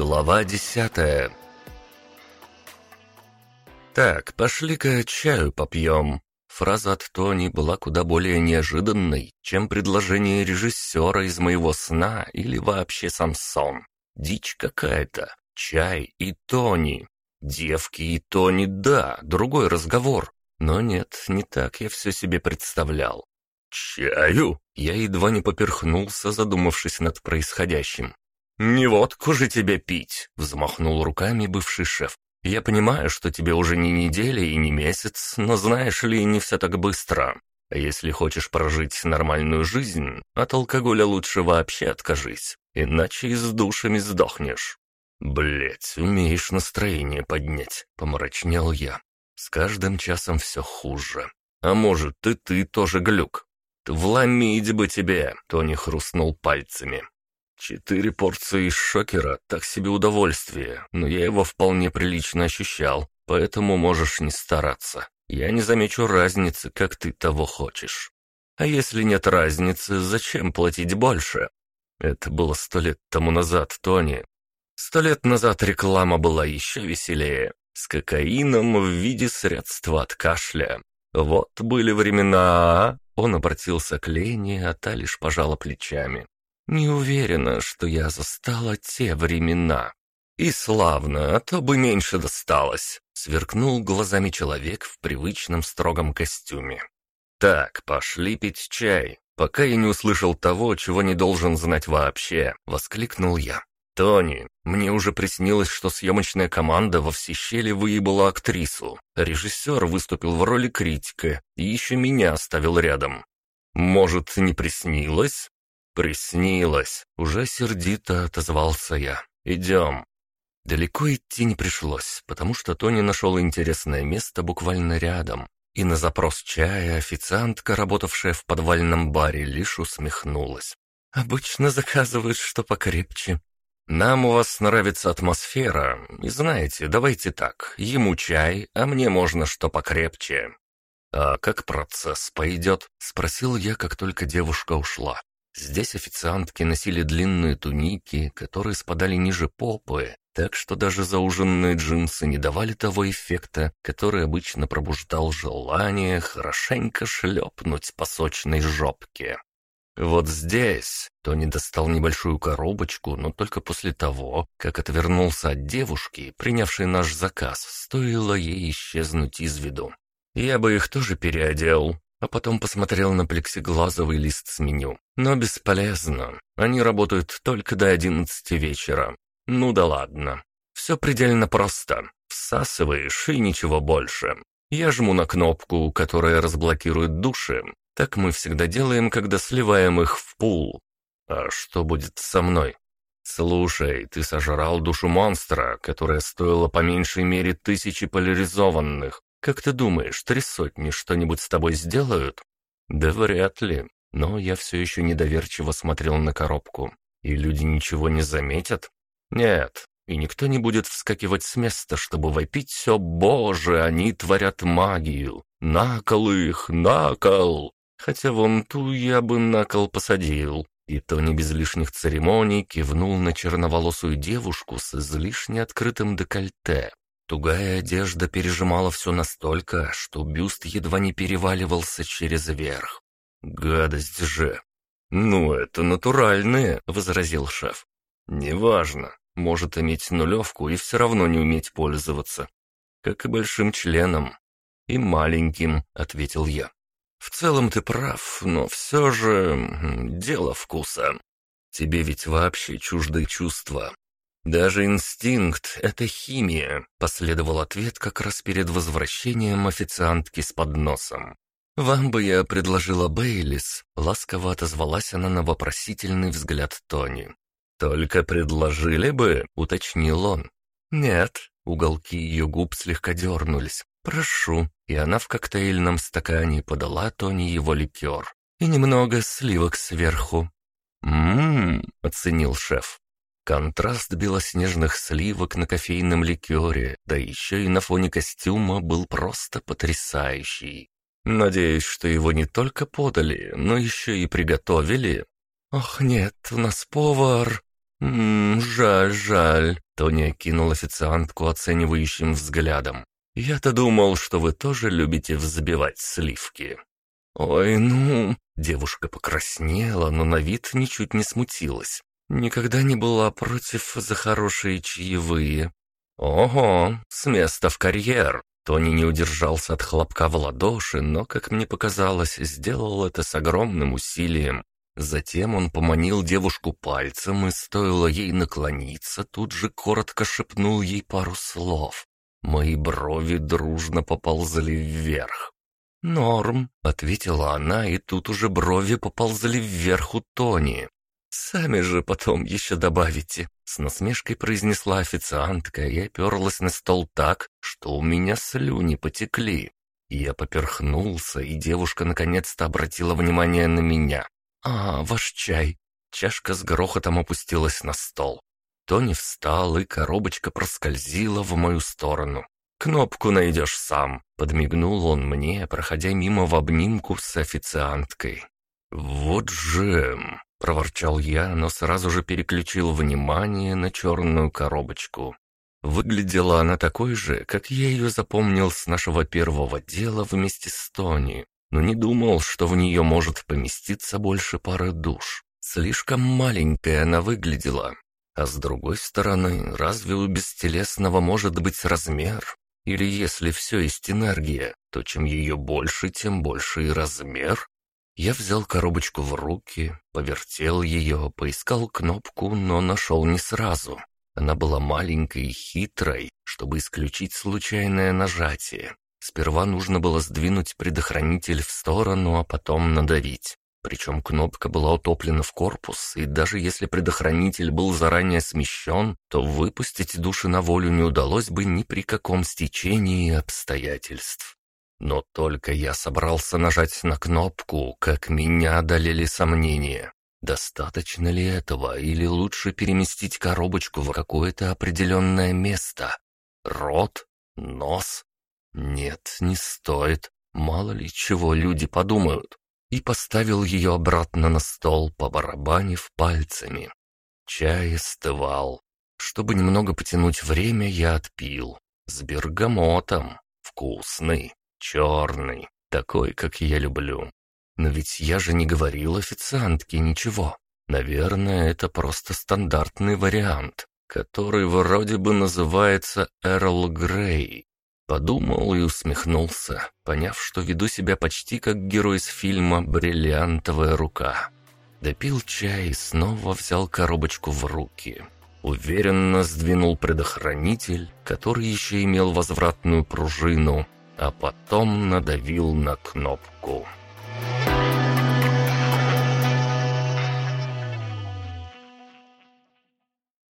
Глава десятая «Так, пошли-ка чаю попьем». Фраза от Тони была куда более неожиданной, чем предложение режиссера из моего сна или вообще сам сон. Дичь какая-то. Чай и Тони. Девки и Тони, да, другой разговор. Но нет, не так я все себе представлял. «Чаю?» Я едва не поперхнулся, задумавшись над происходящим. «Не водку же тебе пить!» — взмахнул руками бывший шеф. «Я понимаю, что тебе уже не неделя и не месяц, но знаешь ли, не все так быстро. А если хочешь прожить нормальную жизнь, от алкоголя лучше вообще откажись, иначе и с душами сдохнешь». «Блядь, умеешь настроение поднять», — помрачнел я. «С каждым часом все хуже. А может, и ты тоже глюк?» «Вломить бы тебе!» — Тони хрустнул пальцами. Четыре порции шокера — так себе удовольствие, но я его вполне прилично ощущал, поэтому можешь не стараться. Я не замечу разницы, как ты того хочешь. А если нет разницы, зачем платить больше? Это было сто лет тому назад, Тони. Сто лет назад реклама была еще веселее, с кокаином в виде средства от кашля. Вот были времена? Он обратился к Лене, а та лишь пожала плечами. Не уверена, что я застала те времена. И славно, а то бы меньше досталось, сверкнул глазами человек в привычном строгом костюме. Так, пошли пить чай, пока я не услышал того, чего не должен знать вообще, воскликнул я. «Тони, мне уже приснилось, что съемочная команда во все щели выебала актрису. Режиссер выступил в роли критика и еще меня оставил рядом. Может, не приснилось?» «Приснилось!» — уже сердито отозвался я. «Идем!» Далеко идти не пришлось, потому что Тони нашел интересное место буквально рядом. И на запрос чая официантка, работавшая в подвальном баре, лишь усмехнулась. «Обычно заказывают что покрепче». «Нам у вас нравится атмосфера, и знаете, давайте так, ему чай, а мне можно что покрепче». «А как процесс пойдет?» — спросил я, как только девушка ушла. Здесь официантки носили длинные туники, которые спадали ниже попы, так что даже зауженные джинсы не давали того эффекта, который обычно пробуждал желание хорошенько шлепнуть по сочной жопке. Вот здесь Тони достал небольшую коробочку, но только после того, как отвернулся от девушки, принявшей наш заказ, стоило ей исчезнуть из виду. Я бы их тоже переодел, а потом посмотрел на плексиглазовый лист с меню. Но бесполезно. Они работают только до одиннадцати вечера. Ну да ладно. Все предельно просто. Всасываешь и ничего больше. Я жму на кнопку, которая разблокирует души. Так мы всегда делаем, когда сливаем их в пул. А что будет со мной? Слушай, ты сожрал душу монстра, которая стоила по меньшей мере тысячи поляризованных. Как ты думаешь, три сотни что-нибудь с тобой сделают? Да вряд ли. Но я все еще недоверчиво смотрел на коробку. И люди ничего не заметят? Нет. И никто не будет вскакивать с места, чтобы вопить «О боже, они творят магию! На кол их, на кол!» Хотя вон ту я бы на кол посадил. И то не без лишних церемоний кивнул на черноволосую девушку с излишне открытым декольте. Тугая одежда пережимала все настолько, что бюст едва не переваливался через верх. «Гадость же!» «Ну, это натуральные», — возразил шеф. «Неважно. Может иметь нулевку и все равно не уметь пользоваться. Как и большим членом. И маленьким», — ответил я. «В целом ты прав, но все же... дело вкуса. Тебе ведь вообще чужды чувства. «Даже инстинкт — это химия», — последовал ответ как раз перед возвращением официантки с подносом. «Вам бы я предложила Бейлис», — ласково отозвалась она на вопросительный взгляд Тони. «Только предложили бы», — уточнил он. «Нет», — уголки ее губ слегка дернулись. «Прошу». И она в коктейльном стакане подала Тони его ликер. И немного сливок сверху. «М-м-м», оценил шеф. Контраст белоснежных сливок на кофейном ликере, да еще и на фоне костюма, был просто потрясающий. Надеюсь, что его не только подали, но еще и приготовили. «Ох, нет, у нас повар!» «Ммм, жаль, жаль», — Тони окинул официантку оценивающим взглядом. «Я-то думал, что вы тоже любите взбивать сливки». «Ой, ну...» Девушка покраснела, но на вид ничуть не смутилась. Никогда не была против за хорошие чаевые. «Ого, с места в карьер!» Тони не удержался от хлопка в ладоши, но, как мне показалось, сделал это с огромным усилием. Затем он поманил девушку пальцем, и стоило ей наклониться, тут же коротко шепнул ей пару слов. Мои брови дружно поползли вверх. «Норм», — ответила она, и тут уже брови поползли вверх у Тони. «Сами же потом еще добавите», — с насмешкой произнесла официантка и оперлась на стол так, что у меня слюни потекли. Я поперхнулся, и девушка наконец-то обратила внимание на меня. «А, ваш чай». Чашка с грохотом опустилась на стол. Тони встал, и коробочка проскользила в мою сторону. «Кнопку найдешь сам», — подмигнул он мне, проходя мимо в обнимку с официанткой. «Вот же...» — проворчал я, но сразу же переключил внимание на черную коробочку. Выглядела она такой же, как я ее запомнил с нашего первого дела вместе с Тони, но не думал, что в нее может поместиться больше пары душ. Слишком маленькая она выглядела. А с другой стороны, разве у бестелесного может быть размер? Или если все есть энергия, то чем ее больше, тем больше и размер? Я взял коробочку в руки, повертел ее, поискал кнопку, но нашел не сразу. Она была маленькой и хитрой, чтобы исключить случайное нажатие. Сперва нужно было сдвинуть предохранитель в сторону, а потом надавить. Причем кнопка была утоплена в корпус, и даже если предохранитель был заранее смещен, то выпустить души на волю не удалось бы ни при каком стечении обстоятельств. Но только я собрался нажать на кнопку, как меня одолели сомнения. Достаточно ли этого, или лучше переместить коробочку в какое-то определенное место? Рот? Нос? Нет, не стоит. Мало ли чего люди подумают. И поставил ее обратно на стол, побарабанив пальцами. Чай остывал. Чтобы немного потянуть время, я отпил. С бергамотом. Вкусный. Черный, такой, как я люблю. Но ведь я же не говорил официантке ничего. Наверное, это просто стандартный вариант, который вроде бы называется Эрл Грей. Подумал и усмехнулся, поняв, что веду себя почти как герой из фильма «Бриллиантовая рука». Допил чай и снова взял коробочку в руки. Уверенно сдвинул предохранитель, который еще имел возвратную пружину, а потом надавил на кнопку.